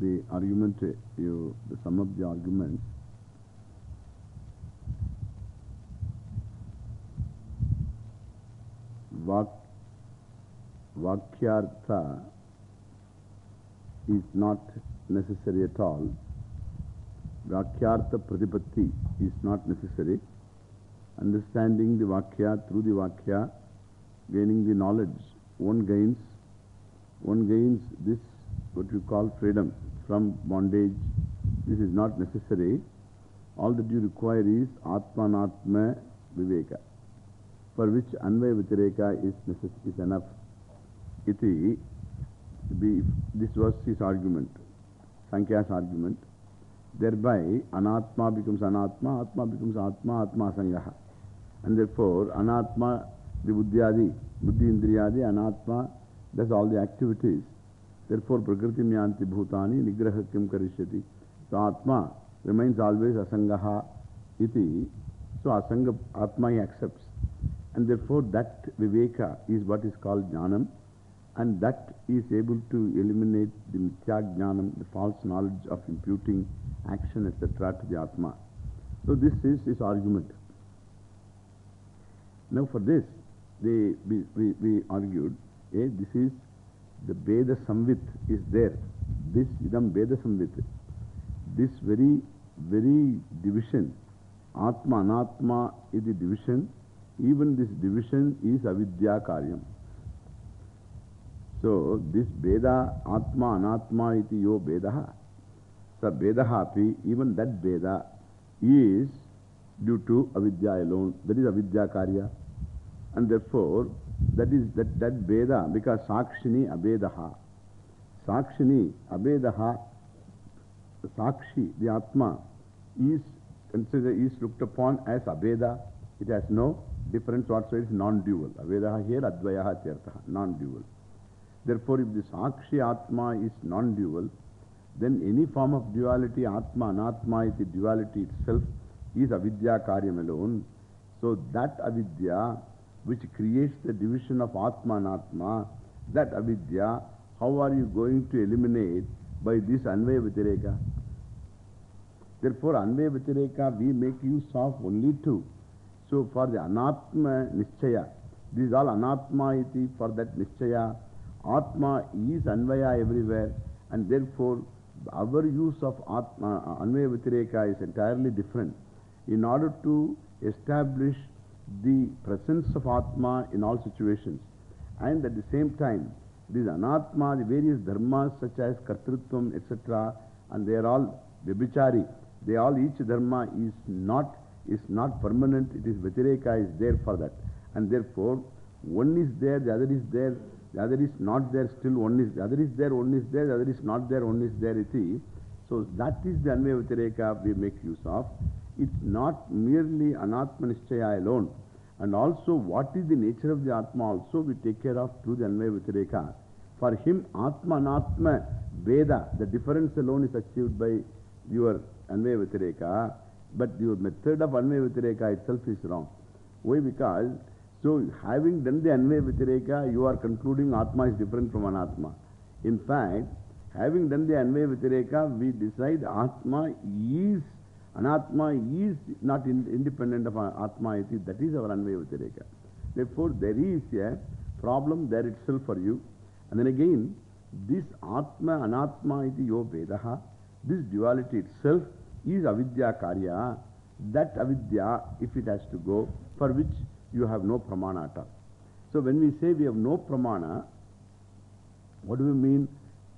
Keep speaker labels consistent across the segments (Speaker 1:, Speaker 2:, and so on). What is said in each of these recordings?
Speaker 1: The argument, you, the sum of the arguments Vak, Vakyartha is not necessary at all. Vakyartha Pratipatti is not necessary. Understanding the Vakya through the Vakya, gaining the knowledge, one gains, one gains this what you call freedom from bondage. This is not necessary. All that you require is Atmanatma Viveka, for which Anvaya Vitireka is, is enough. Iti, this was his argument, Sankya's argument. Thereby, Anatma becomes Anatma, Atma becomes Atma, Atma Sangaha. And therefore, Anatma, the Buddhyadi, Buddhi Indriyadi, Anatma does all the activities. Therefore, Prakriti Myanti Bhutani Nigraha Kim Karishyati. So, Atma remains always Asangaha iti. So, Asanga Atma he accepts. And therefore, that Viveka is what is called Jnanam. And that is able to eliminate the Mithya Jnanam, the false knowledge of imputing action, etc. to the Atma. So, this is his argument. Now, for this, they, we, we, we argued, eh, this is the Veda Samvit is there. This Idam Veda Samvit. This very, very division, Atma, Anatma is the division. Even this division is Avidya Karyam. So, this Veda, Atma, Anatma iti yo Vedaha. So, Vedaha api, even that Veda is due to Avidya alone. That is Avidya Karya. And therefore, that is that, that Veda, because Sakshini Abedaha. Sakshini Abedaha, Sakshi, the Atma, is considered, is looked upon as Abeda. It has no difference whatsoever, it is non-dual. Avedaha here, Advayaha Chertaha, non-dual. Therefore, if the Sakshi Atma is non-dual, then any form of duality, Atma, Anatma, the duality itself is Avidya Karyam alone. So that Avidya which creates the division of Atma and Atma, that avidya, how are you going to eliminate by this Anvaya Vyatireka? Therefore, Anvaya Vyatireka we make use of only two. So, for the Anatma Nischaya, this is all Anatma iti for that Nischaya. Atma is Anvaya everywhere, and therefore, our use of Atma, Anvaya Vitireka is entirely different. In order to establish the presence of Atma in all situations. And at the same time, these Anatma, the various dharmas such as Kartrutvam, etc., and they are all Vibhichari. They all, each dharma is not, is not permanent, it is Vyatireka is there for that. And therefore, one is there, the other is there, the other is not there, still one is, the other is there, one is there, the other is not there, one is there, iti. So that is the Anvaya Vyatireka we make use of. It's not merely Anatma Nishchaya alone. And also, what is the nature of the Atma also we take care of through the Anvaya. For him, Atma Anatma Veda, the difference alone is achieved by your Anvaya. But your method of Anvaya itself is wrong. Why? Because, so having done the Anvaya you are concluding Atma is different from Anatma. In fact, having done the Anvaya we decide Atma is Anatma is not in, independent of Atma iti. That is our Anvaya. Therefore, there is a problem there itself for you. And then again, this Atma, Anatma iti yo Vedaha, this duality itself is Avidya Karya. That Avidya, if it has to go, for which you have no pramana at all. So when we say we have no pramana, what do we mean?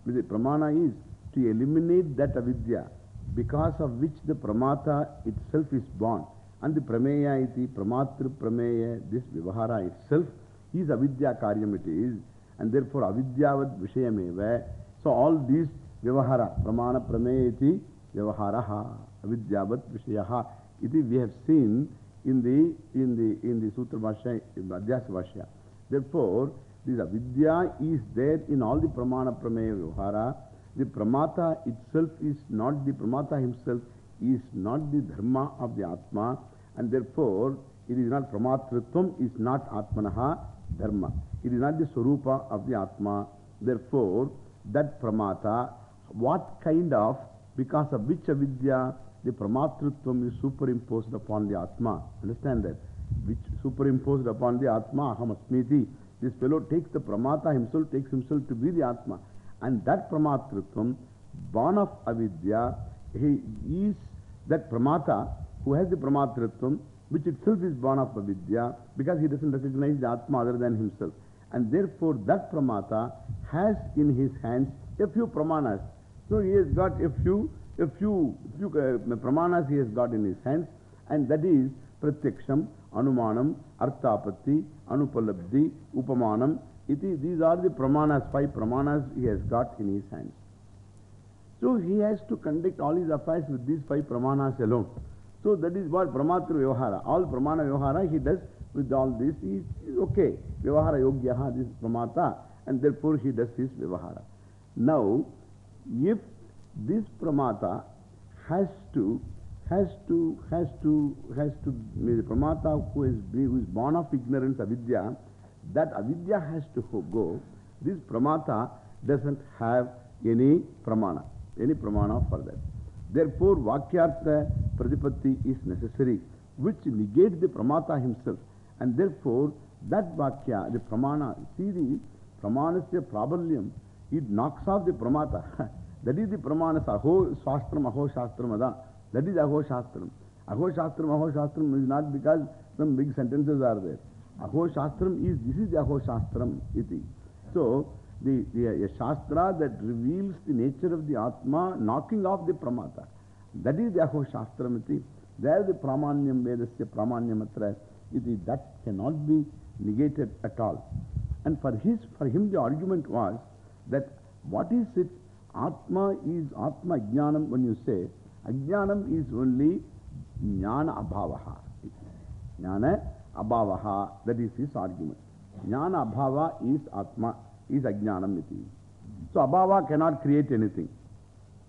Speaker 1: Pramana is to eliminate that Avidya because of which the pramata itself is born. And the prameya iti, pramatru prameya, this vivahara itself is avidya karyam it is. And therefore avidyavad vishayameva. So all these vivahara, pramana prameya iti, vivaharaha, avidyavat vishayaha. Iti we have seen in the, in the, in the Sutra Bhashya, Adhyasa Bhashya. Therefore, this avidya is there in all the pramana prameya vivahara. The pramata itself is not, the pramata himself is not the dharma of the Atma and therefore it is not pramatritvam is not Atmanaha dharma. It is not the Swarupa of the Atma. Therefore, that pramata, what kind of, because of which avidya, the pramatritvam is superimposed upon the Atma. Understand that? Which superimposed upon the Atma, aham asmiti. This fellow takes the pramata himself, takes himself to be the Atma. And that pramatritvam, born of avidya, he is that pramata who has the pramatritvam, which itself is born of avidya, because he doesn't recognize the Atma other than himself. And therefore, that pramata has in his hands a few pramanas. So he has got a few, a few, uh, pramanas he has got in his hands, and that is pratyaksham, anumanam, arthapatti, anupalabdhi, upamanam. These are the pramanas, five pramanas he has got in his hands. So he has to conduct all his affairs with these five pramanas alone. So that is what Pramatru Vyavahara. All Pramana Vyavahara he does with all this. He is okay. Vyavahara Yogyaha, this Pramata, and therefore he does his Vyavahara. Now, if this Pramata has to, has to, has to, has to, the Pramata who is, who is born of ignorance, avidya, that avidya has to go. This Pramata doesn't have any Pramana, any Pramana for that. Therefore, Vakyartha Pratipatti is necessary, which negates the Pramata himself. And therefore, that Vakya, the Pramana, see the Pramanasya Prabalyam, it knocks off the Pramata. that is the Pramanas, Aho Shastram, Aho Shastram That is Aho Shastram. Aho Shastram, Aho Shastram is not because some big sentences are there. Aho is, this is the iti. So, the, the a Shastra that reveals the nature of the Atma, knocking off the Pramata. That is the Aho Shastramiti. There the Pramanyam Vedasya Pramanyamatra iti. That cannot be negated at all. And for, his, for him the argument was that what is it? Atma is Atma Jnanam when you say. Ajnanam is only Jnana. Jnana Abhavaha. That is his argument. Jnana Abhava is Atma is ajnanam iti. So abhava cannot create anything.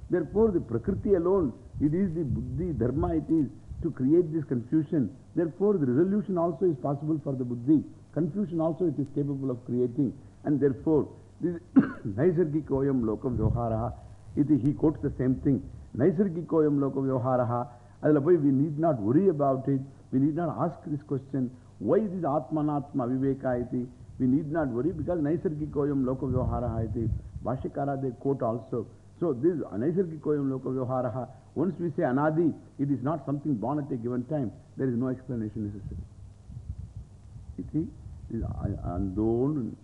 Speaker 1: Therefore, the prakriti alone, it is the buddhi, dharma it is to create this confusion. Therefore, the resolution also is possible for the buddhi. Confusion also it is capable of creating. And therefore, this naisargikoyam lokam iti he quotes the same thing. Naisargikoyam lokam vyavaharaha. Adala we need not worry about it. We need not ask this question. Why is this atmanatma viveka? We need not worry because Naisargikoyam Loka Vyavaharaha iti. Bhashyakara they quote also. So this Naisargikoyam Loka Vyavaharaha, once we say Anadi, it is not something born at a given time. There is no explanation necessary. Iti, uh, andon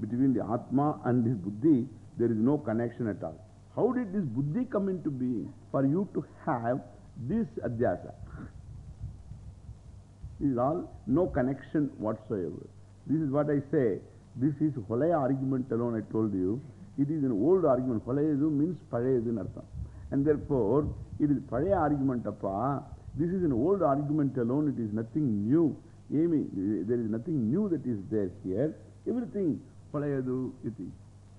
Speaker 1: between the Atma and this Buddhi, there is no connection at all. How did this Buddhi come into being? For you to have this Adhyasa. Is all no connection whatsoever. This is what I say. This is Holaya argument alone, I told you. It is an old argument. Holayedu means Pareyedu in Artham. And therefore, it is Paraya argument appa. This is an old argument alone. It is nothing new. Amy, there is nothing new that is there here. Everything Holayedu iti.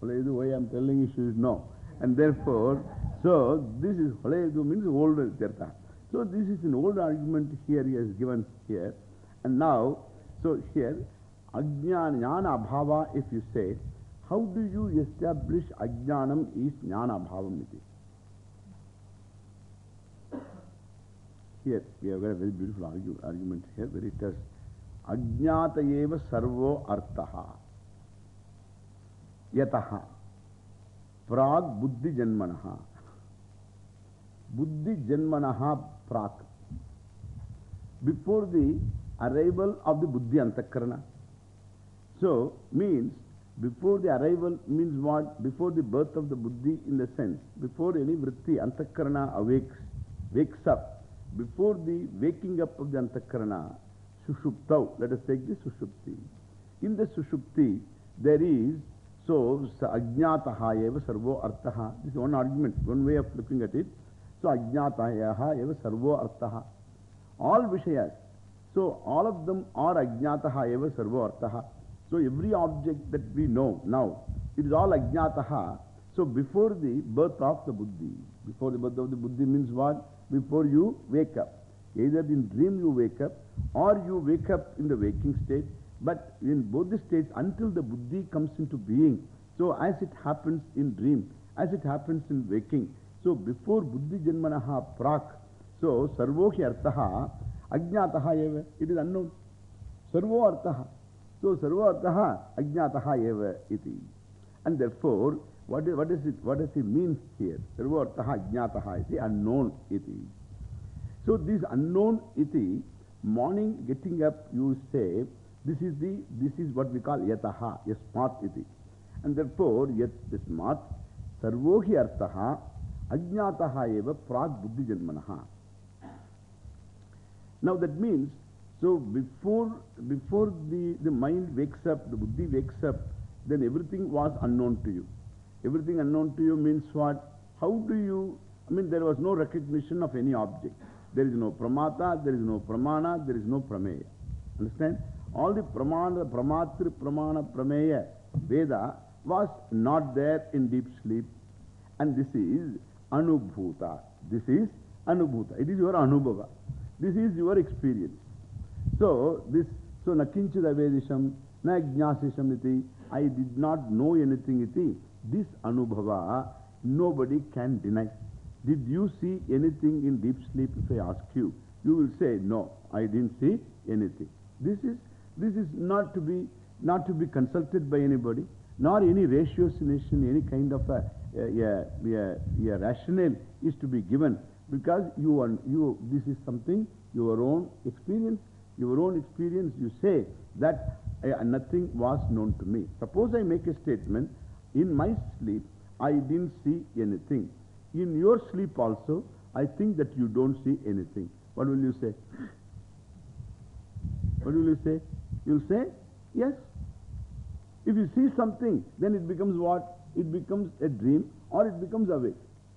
Speaker 1: Holayedu, why I am telling you, she is no. And therefore, so this is Holayedu means old Tirtha. So this is an old argument here he has given here. And now, so here, Ajnana, Jnana Bhava, if you say, how do you establish Ajnanam is Jnana Abhavam iti? Here, we have got a very beautiful argue, argument here where it says, Ajnata eva sarvo artaha yataha prag buddhi janmanaha buddhi janmanaha before the arrival of the buddhi antakarana So, means Before the arrival means what? Before the birth of the buddhi in the sense, before any vritti, antakarana awakes, wakes up, before the waking up of the antakarana, sushuptau, let us take the sushupti. In the sushupti, there is, so, ajnataha eva sarvo artaha. This is one argument, one way of looking at it. So, ajnataha eva sarvo artaha. All vishayas. So, all of them are ajnataha eva sarvo artaha. So, every object that we know now, it is all ajnataha. So, before the birth of the buddhi, before the birth of the buddhi means what? Before you wake up. Either in dream you wake up or you wake up in the waking state. But in both the states, until the buddhi comes into being, so as it happens in dream, as it happens in waking, so before buddhi janmanaha prak, so sarvohi artaha ajnataha eva, it is unknown. Sarvo artaha. So sarvo artaha ajnataha eva iti. And therefore, what, is, what, is it, what does it mean here? Sarvo artaha ajnataha iti, unknown iti. So this unknown iti, morning getting up, you say, this is, the, this is what we call yataha, yasmat iti. And therefore, yat yasmat, sarvohi artaha, ajnataha buddhi. Now that means, so before, before the, the mind wakes up, the buddhi wakes up, then everything was unknown to you. Everything unknown to you means what? How do you, I mean, there was no recognition of any object. There is no pramata, there is no pramana, there is no prameya. Understand? all the pramana, pramatri, pramana, prameya, Veda was not there in deep sleep. And this is anubhuta. This is anubhuta. It is your anubhava. This is your experience. So, this, so nakinchid avedisham, na jnasisham iti, I did not know anything iti. This anubhava, nobody can deny. Did you see anything in deep sleep? If I ask you, you will say, no, I didn't see anything. This is this is not to be, not to be consulted by anybody, nor any ratiocination, any kind of a, a, a, a, rationale is to be given because you, are, you, this is something, your own experience, your own experience, you say that uh, nothing was known to me. Suppose I make a statement, in my sleep, I didn't see anything. In your sleep also, I think that you don't see anything. What will you say? What will you say? You'll say, yes. If you see something, then it becomes what? It becomes a dream or it becomes awake.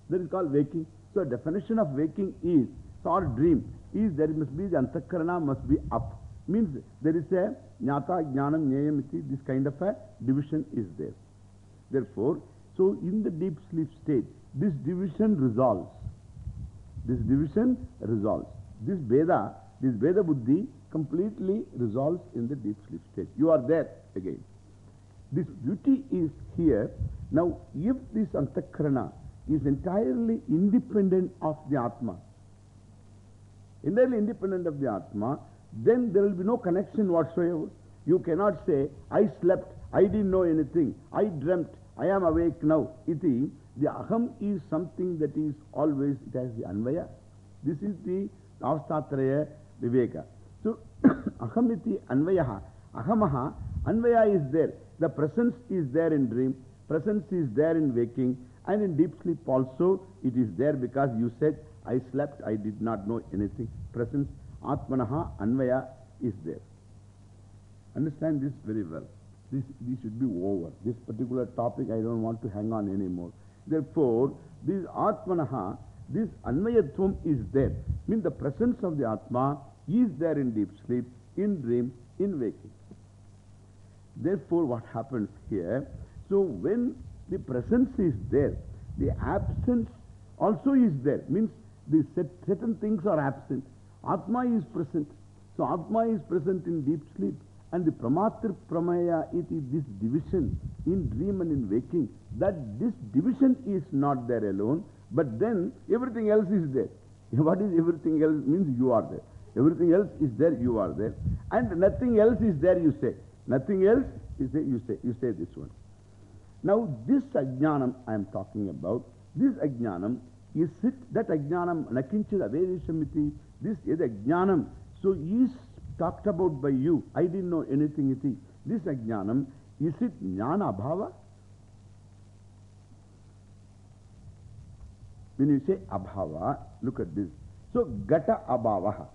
Speaker 1: That is called waking. So, definition of waking is, or dream, is there must be, the antakarana must be up. Means there is a jnata, jnanam, nyayam, this kind of a division is there. Therefore, so in the deep sleep state, this division resolves. This division resolves. This Veda, this Veda Buddhi completely resolves in the deep sleep state. You are there again. This beauty is here. Now, if this antakarana is entirely independent of the Atma, entirely independent of the Atma, then there will be no connection whatsoever. You cannot say, I slept, I didn't know anything, I dreamt, I am awake now. Iti, the aham is something that is always, it has the anvaya. This is the avastatraya viveka. So, ahamiti anvayaha, ahamaha, anvaya is there. The presence is there in dream, presence is there in waking, and in deep sleep also it is there because you said, I slept, I did not know anything. Presence, atmanaha, anvaya is there. Understand this very well. This, this should be over. This particular topic I don't want to hang on anymore. Therefore, this atmanaha, this anvayatvam is there. Means the presence of the atma is there in deep sleep, in dream, in waking. Therefore, what happens here? So, when the presence is there, the absence also is there. Means the certain things are absent. Atma is present. So, Atma is present in deep sleep. And the Pramatri Prameya, it is this division in dream and in waking. That this division is not there alone, but then everything else is there. What is everything else? Means you are there. Everything else is there, you are there. And nothing else is there, you say. Nothing else is there, you say. You say this one. Now, this ajnanam I am talking about, this ajnanam, is it that ajnanam, nakinchid avedishamiti, this is ajnanam, so is talked about by you. I didn't know anything iti. This ajnanam Is it jnana abhava? When you say abhava, look at this. So, gata abhavaha.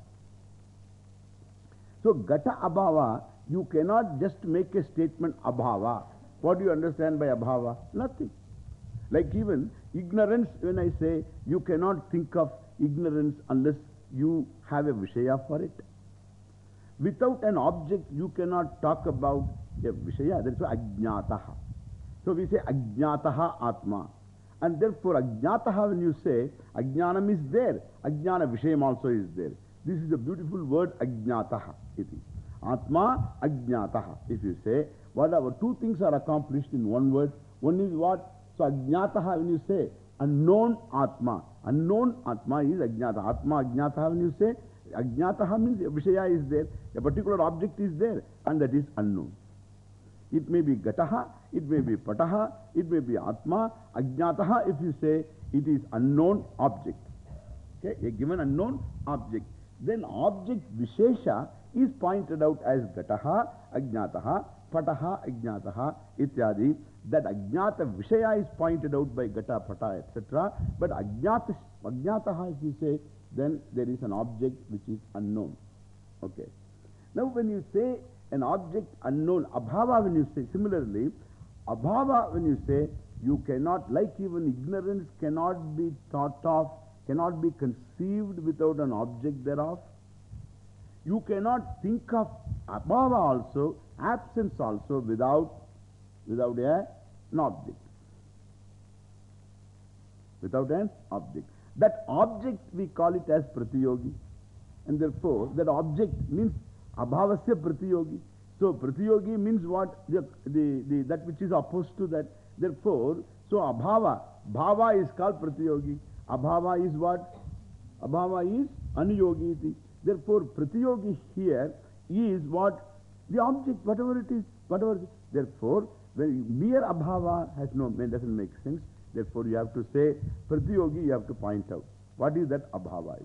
Speaker 1: So, gata abhava, you cannot just make a statement abhava. What do you understand by abhava? Nothing. Like even ignorance, when I say you cannot think of ignorance unless you have a Vishaya for it. Without an object, you cannot talk about a Vishaya. That's why Ajnataha. So we say Ajnataha Atma. And therefore, Ajnataha, when you say, Ajnanam is there, Ajnana Vishayam also is there. This is a beautiful word, Ajnataha. Atma, Ajnataha. If you say, whatever, two things are accomplished in one word. One is what? So, Ajnataha, when you say, unknown Atma. Unknown Atma is Ajnata. Atma, Ajnataha, when you say, Ajnataha means Vishaya is there. A particular object is there, and that is unknown. It may be Gataha, it may be Pataha, it may be Atma. Ajnataha, if you say, it is unknown object. Okay, a given unknown object. Then object Vishesha is pointed out as Gataha, Ajnataha, Pataha, Ajnataha, ityadi. That Ajnata Vishaya is pointed out by Gata, Pata, etc. But Ajnata, Ajnataha, if you say, then there is an object which is unknown. Okay. Now, when you say an object unknown, abhava, when you say, similarly, abhava, when you say, you cannot, like even ignorance cannot be thought of, cannot be conceived without an object thereof. You cannot think of abhava also, absence also, without, without a, an object. Without an object. That object we call it as pratiyogi. And therefore, that object means abhavasya pratiyogi. So, pratiyogi means what? The, the, the, that which is opposed to that. Therefore, so abhava, bhava is called pratiyogi. Abhava is what? Abhava is anuyogi. Therefore, pratiyogi here is what? The object, whatever it is, whatever. Therefore, when mere abhava has no, doesn't make sense. Therefore, you have to say, Pratiyogi, you have to point out. What is that abhava?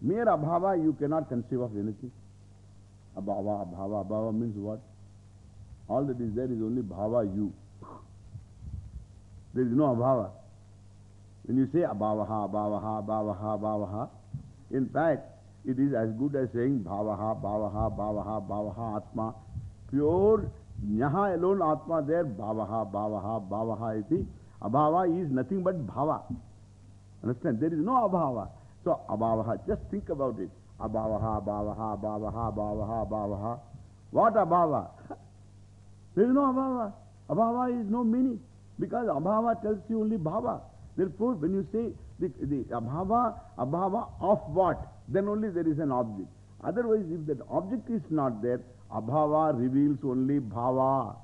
Speaker 1: Mere abhava, you cannot conceive of anything. Abhava, abhava, abhava means what? All that is there is only bhava, you. There is no abhava. When you say abhavaha, abhavaha, abhavaha, abhavaha, in fact, it is as good as saying bhavaha, bhavaha, bhavaha, bhavaha, atma. Pure Nyaha alone Atma there, Bhavaha, Bhavaha, Bhavaha iti. Abhava is nothing but Bhava. Understand? There is no Abhava. So, Abhavaha, just think about it. Abhavaha, Bhavaha, Bhavaha, Bhavaha, Bhavaha. What Abhava? There is no Abhava. Abhava is no meaning. Because Abhava tells you only Bhava. Therefore, when you say the, the Abhava, Abhava of what? Then only there is an object. Otherwise, if that object is not there, Abhava reveals only Bhava.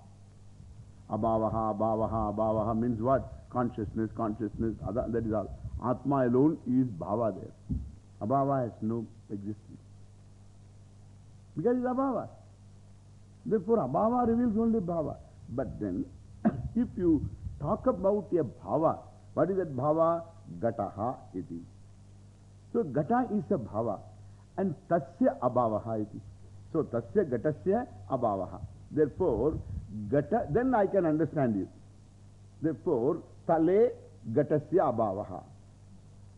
Speaker 1: Abhavaha, Abhavaha, Abhavaha means what? Consciousness, consciousness, other, that is all. Atma alone is Bhava there. Abhava has no existence. Because it's Abhava. Therefore, Abhava reveals only Bhava. But then, if you talk about a Bhava, what is that Bhava? Gataha iti. तो सो घट is a भाव, and तस्य अभाव सो तस्य घटस्य अभाव therefore घट then I can understand you therefore तले घटस्य अभाव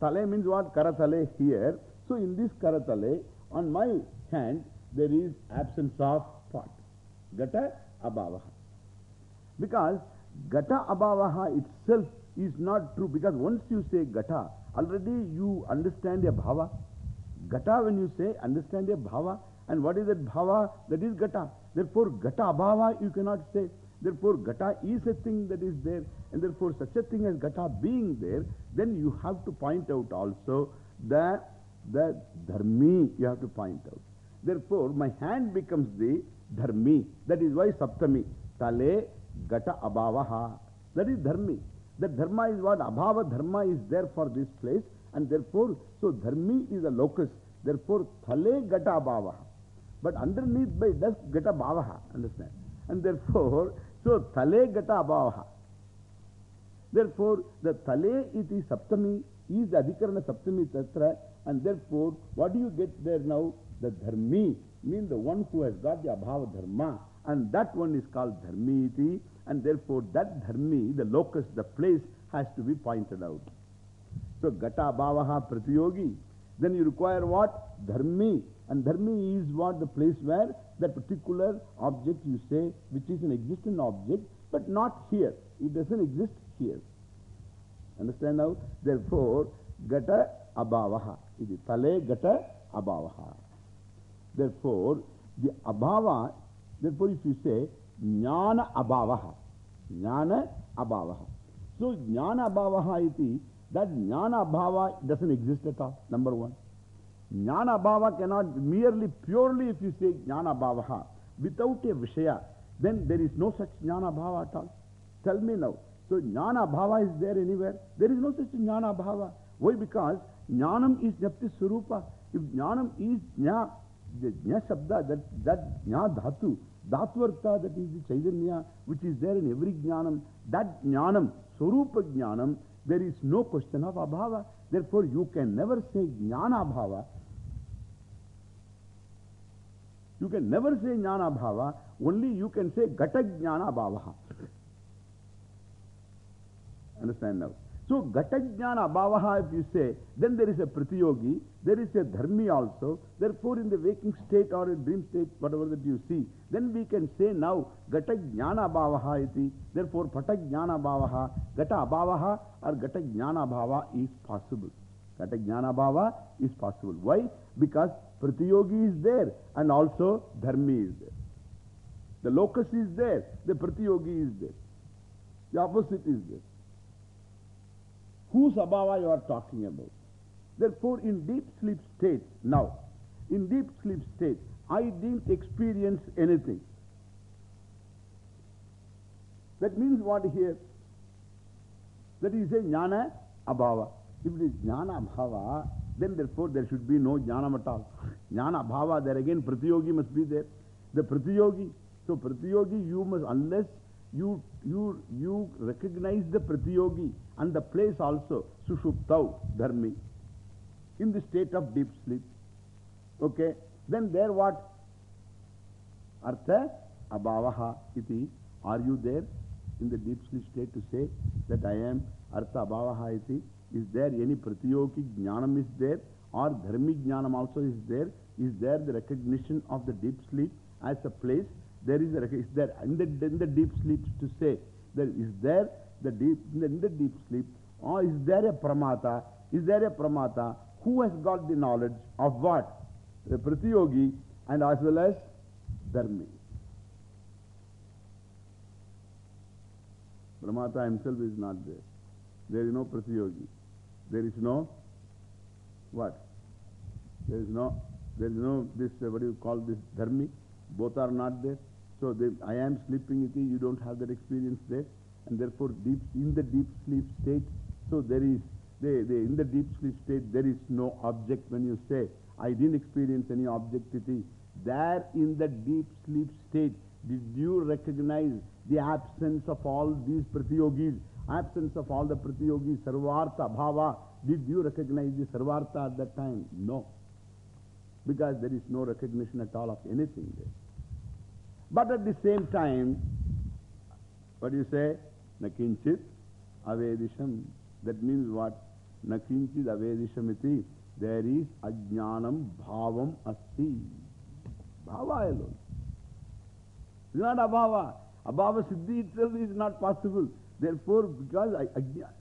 Speaker 1: तले मीन्स वॉट करतले हियर सो इन दिस करतले on my hand there is absence of pot घट अभाव बिकॉज़ घट अभाव itself is not true because once you say घटा already you understand a Bhava. Gata, when you say, understand a Bhava. And what is that Bhava? That is Gata. Therefore, Gata Abhava you cannot say. Therefore, Gata is a thing that is there. And therefore, such a thing as Gata being there, then you have to point out also the, the Dharmi you have to point out. Therefore, my hand becomes the Dharmi. That is why Saptami. Tale Gata Abhavaha. That is Dharmi. That Dharma is what? Abhava Dharma is there for this place. And therefore, so Dharmi is a locus. Therefore, Thale Gata Abhavaha. But underneath by dust Gata Bhavaha. Understand? And therefore, so Thale Gata Abhavaha. Therefore, the Thale iti Saptami is Adhikarana Saptami Tatra. And therefore, what do you get there now? The Dharmi means the one who has got the Abhava Dharma. and that one is called dharmi iti, and therefore that dharmi, the locus, the place has to be pointed out. So gata bhavaha pratiyogi. Then you require what? Dharmi. And dharmi is what? The place where that particular object you say, which is an existent object, but not here. It doesn't exist here. Understand now? Therefore, gata abhavaha. It is tale gata abhavaha. Therefore, the abhava, therefore if you say jnana abhavaha, jnana abhavaha. So jnana abhavaha iti, that jnana abhava doesn't exist at all, number one. Jnana abhava cannot, merely, purely if you say jnana abhavaha, without a vishaya, then there is no such jnana abhava at all. Tell me now. So jnana abhava is there anywhere? There is no such jnana abhava. Why? Because jnanam is japti surupa. If jnanam is jna, the jna shabda, that, that jna dhatu, dhatvartha, that is the chaitanya, which is there in every jnanam, that jnanam, surupa jnanam, there is no question of abhava. Therefore, you can never say jnana abhava. You can never say jnana abhava, only you can say gata jnana abhava. Understand now? So, Gatajnana Abhavaha, if you say, then there is a Pratiyogi, there is a Dharmi also. Therefore, in the waking state or in dream state, whatever that you see, then we can say now, Gatajnana Abhavaha iti. Therefore, Patajnana Abhavaha, Gata Abhavaha or Gatajnana Abhava is possible. Gatajnana Abhava is possible. Why? Because Pratiyogi is there and also Dharmi is there. The locus is there, the Pratiyogi is there. The opposite is there. Whose abhava you are talking about? Therefore, in deep sleep state, now, in deep sleep state, I didn't experience anything. That means what here? That is a jnana abhava. If it is jnana abhava, then therefore there should be no jnana at all. Jnana abhava, there again pratiyogi must be there. The pratiyogi. So pratiyogi, you must, unless you, you, you recognize the pratiyogi and the place also, sushuptau, dharmi, in the state of deep sleep. Okay, then there what? Artha abhavaha iti. Are you there in the deep sleep state to say that I am artha abhavaha iti? Is there any pratiyogi jnanam is there or dharmi jnanam also is there? Is there the recognition of the deep sleep as a place? There is, a, is there in the, in the deep sleep to say that is there the deep, in the, deep sleep or is there a pramata? Is there a pramata who has got the knowledge of what? The pratiyogi and as well as dharmi. Pramata himself is not there. There is no pratiyogi. There is no what? There is no, there is no this, what do you call this, dharmi? Both are not there. So they, I am sleeping, you don't have that experience there. And therefore, deep, in the deep sleep state, so there is, they, they, in the deep sleep state, there is no object when you say, I didn't experience any objectivity. There in the deep sleep state, did you recognize the absence of all these pratiyogis, absence of all the pratiyogis, sarvartha, bhava? Did you recognize the sarvartha at that time? No. Because there is no recognition at all of anything there. But at the same time, what do you say? Nakinchit avedisham. That means what? Nakinchit avedisham iti. There is ajnanam bhavam asti. Bhava alone. It's not abhava. Abhava siddhi itself is not possible. Therefore, because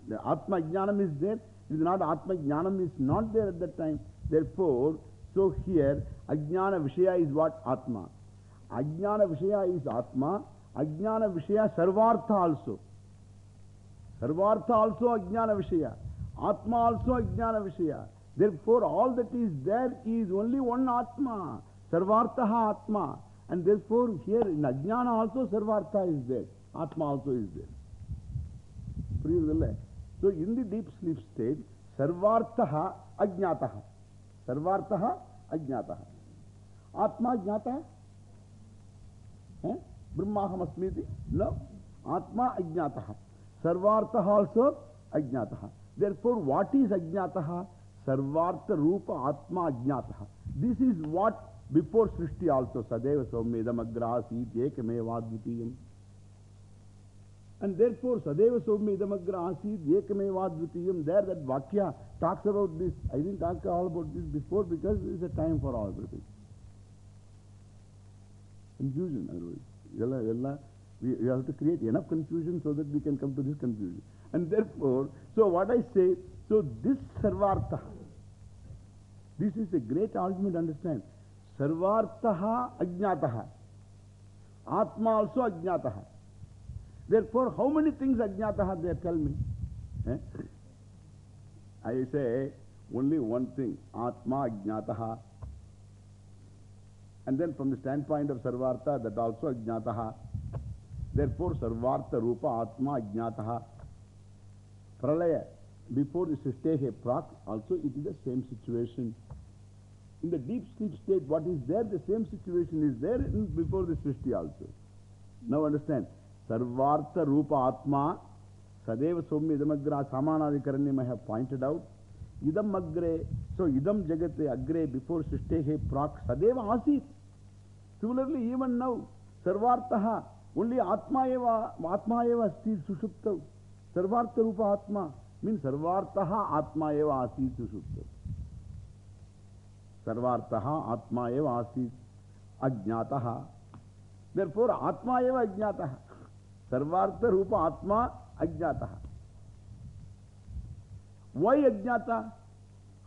Speaker 1: the Atma Jnanam is there, if not Atma Jnanam is not there at that time. Therefore, so here, Ajnana Vishaya is what? Atma. Ajnana Vishaya is Atma. Ajnana Vishaya Sarvartha also. Sarvartha also Ajnana Vishaya. Atma also Ajnana Vishaya. Therefore, all that is there is only one Atma. Sarvartha Atma. And therefore, here in Ajnana also Sarvartha is there. Atma also is there. So, in the deep sleep state, Sarvartha Ajnataha. Sarvartha Ajnataha. Atma Ajnataha. Eh? Brahmaham Asmiti? No. Atma Ajnataha. Sarvartha also Ajnataha. Therefore, what is Ajnataha? Sarvartha Rupa Atma Ajnataha. This is what before Srishti also, Sadeva Somedam Agrasi Ekmevadvitiyam. And therefore, Sadeva Somya Idamagra Asid Yekameva Dvitiyam, there that Vakya talks about this. I didn't talk all about this before because is a time for all everything. Confusion, otherwise. We, we have to create enough confusion so that we can come to this conclusion. And therefore, so what I say, so this Sarvartha, this is a great argument, understand. Sarvartaha Ajnataha. Atma also Ajnataha. Therefore, how many things Ajnataha there? Tell me. Eh? I say only one thing. Atma Ajnataha. And then from the standpoint of Sarvartha, that also Ajnataha. Therefore, Sarvartha Rupa Atma Ajnataha. Pralaya. Before the Srishtehe Prak, also it is the same situation. In the deep sleep state, what is there, the same situation is there before the Srishti also. Now understand. Sarvartha Rupa Atma, Sadeva Somya Idamagra Samanadikaranyam I have pointed out. Idam Agre, so Idam Jagate Agre before Srishtehe Prak Sadeva Asit. Similarly, even now, Sarvartaha, only Atma eva, Atma eva asti Sushuptav. Sarvartha Rupa Atma means Sarvartaha Atma eva asit Sushuptav. Sarvartaha Atma eva asit Ajnataha. Therefore, Atma eva Ajnataha. Sarvartha Rupa Atma Ajnataha. Why Ajnata?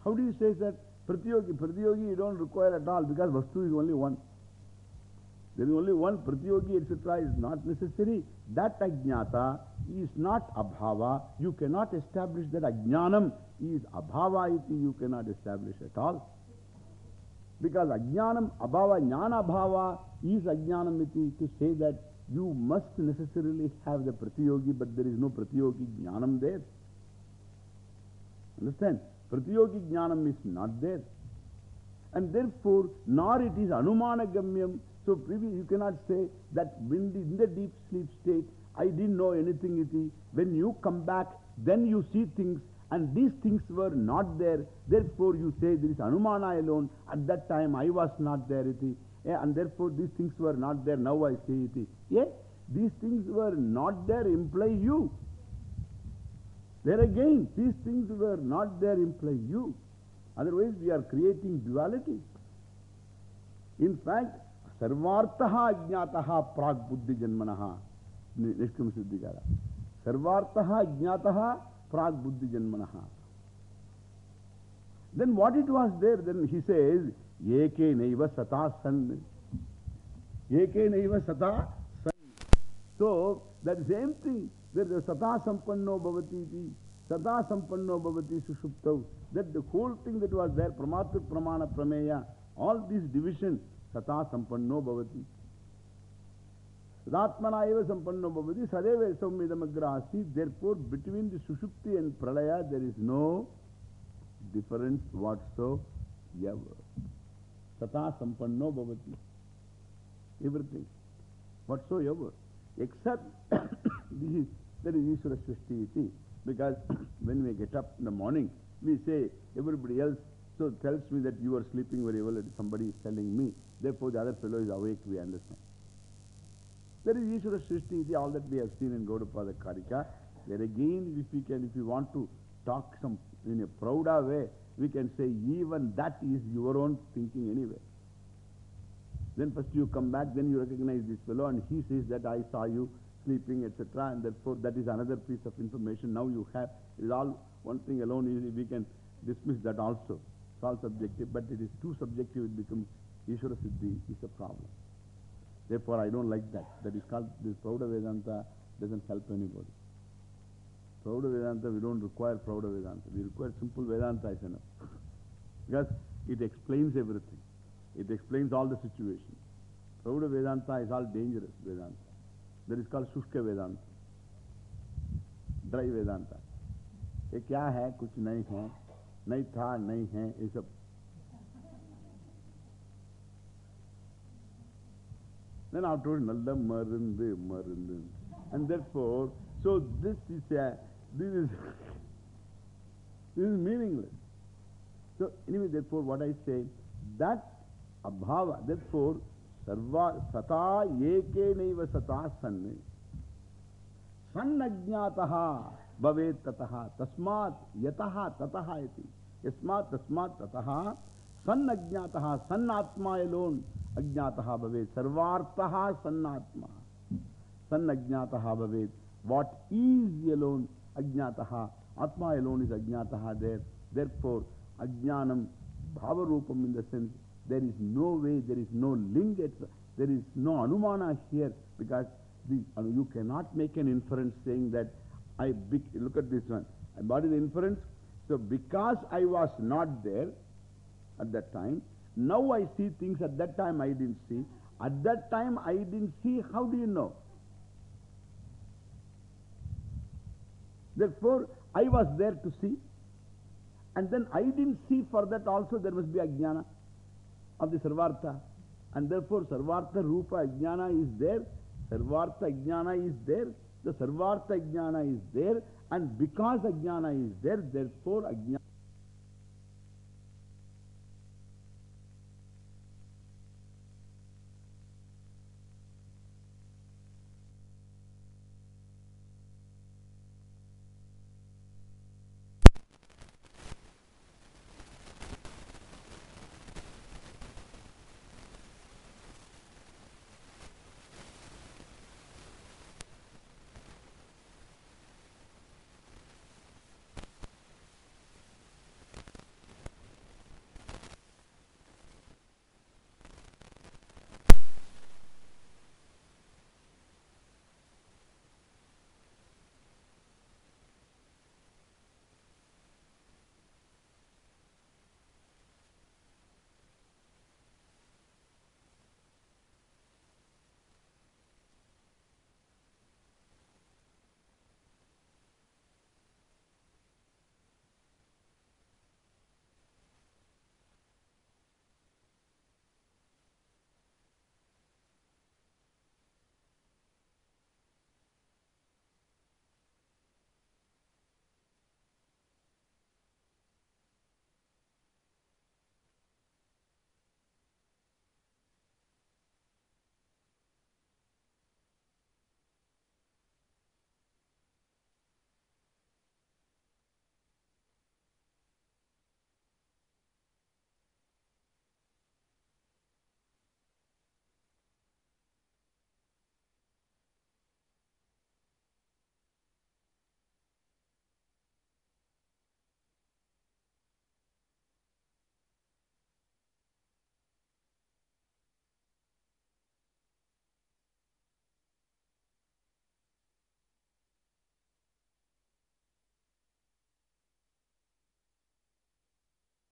Speaker 1: How do you say that? Pratyogi. Pratyogi you don't require at all because Vastu is only one. There is only one Pratyogi, etc. is not necessary. That Ajnata is not Abhava. You cannot establish that Ajnanam is Abhava iti. You cannot establish at all. Because Ajnanam Abhava, Jnana Bhava is Ajnanam iti. To say that you must necessarily have the Pratyogi, but there is no Pratyogi Jnanam there. Understand? Pratyogi Jnanam is not there. And therefore, nor it is Anumana Gamyam. So, you cannot say that when the, in the deep sleep state, I didn't know anything. Iti. When you come back, then you see things, and these things were not there. Therefore, you say there is Anumana alone. At that time, I was not there. Iti. Yeah, and therefore these things were not there. Now I see, it. Yeah, these things were not there imply you. There again, these things were not there imply you. Otherwise, we are creating duality. In fact, Sarvartaha Ajnataha Prag Buddhi Janmanaha. Naishkarmya Siddhikara. Sarvartaha Ajnataha Prag Buddhi Janmanaha. Then what it was there? Then he says, Eke naiva sata san. Eke naiva sata san. So, that same thing. दर्द सदा संपन्नो भवती थी सदा संपन्नो भवती सुषुप्त। That the whole thing that was there प्रमात्र प्रमाण प्रमेय ऑल दिस डिविजन सदा संपन्नो भवती। सदात्मना एव संपन्नो भवती, सदैव सौम्यदमग्र आसी देर फोर बिटवीन द सुषुप्ति एंड प्रलय there is no difference whatsoever सदा संपन्नो भवती। Everything whatsoever except this that is Ishvara Srishti iti. Because when we get up in the morning, we say, everybody else so tells me that you are sleeping very well, somebody is telling me. Therefore, the other fellow is awake, we understand. There is Ishvara Srishti iti, all that we have seen in Gaudapada Karika. There again, if we can, if you want to talk some in a prouder way, we can say even that is your own thinking anyway. Then first you come back, then you recognize this fellow and he says that I saw you sleeping, etc. And therefore that is another piece of information. Now you have, it is all one thing alone, we can dismiss that also. It's all subjective, but it is too subjective, it becomes Ishvara Siddhi is a problem. Therefore I don't like that. That is called, this Prauda Vedanta doesn't help anybody. Prauda Vedanta, we don't require Prauda Vedanta. We require simple Vedanta is enough. Because it explains everything. It explains all the situations. Prauda Vedanta is all dangerous Vedanta. That is called Shushka Vedanta. Dry Vedanta. ये क्या है कुछ नहीं है नहीं था नहीं है ये सब Then afterwards, nalla marundu, marundu. And therefore, so this is a, this is, this is meaningless. So anyway, therefore what I say, that Abhava. Therefore, सर्वा सता एक सता सन्। सन्नज्ञातः भवेत् ततः, तस्मात् यतः ततः इति। यस्मात् तस्मात् ततः सन्नज्ञातः, सन्नात्मा एलोन् अज्ञातः भवेत्। सर्वार्थः सन्नात्मा। सन्नज्ञातः भवेत्। वाट् ईज् एलोन् अज्ञातः। आत्मा लोन इज़ अज्ञातः। देर देर फोर अज्ञानं भावरूपम् in the there is no way, there is no link, there is no Anumana here because the, you cannot make an inference saying that I, look at this one. What is the inference? So, because I was not there at that time, now I see things at that time I didn't see. At that time I didn't see, how do you know? Therefore, I was there to see. And then I didn't see for that also there must be ajnana of the sarvartha. And therefore, sarvartha rupa ajnana is there. Sarvartha ajnana is there. The sarvartha ajnana is there. And because ajnana is there, therefore ajnana.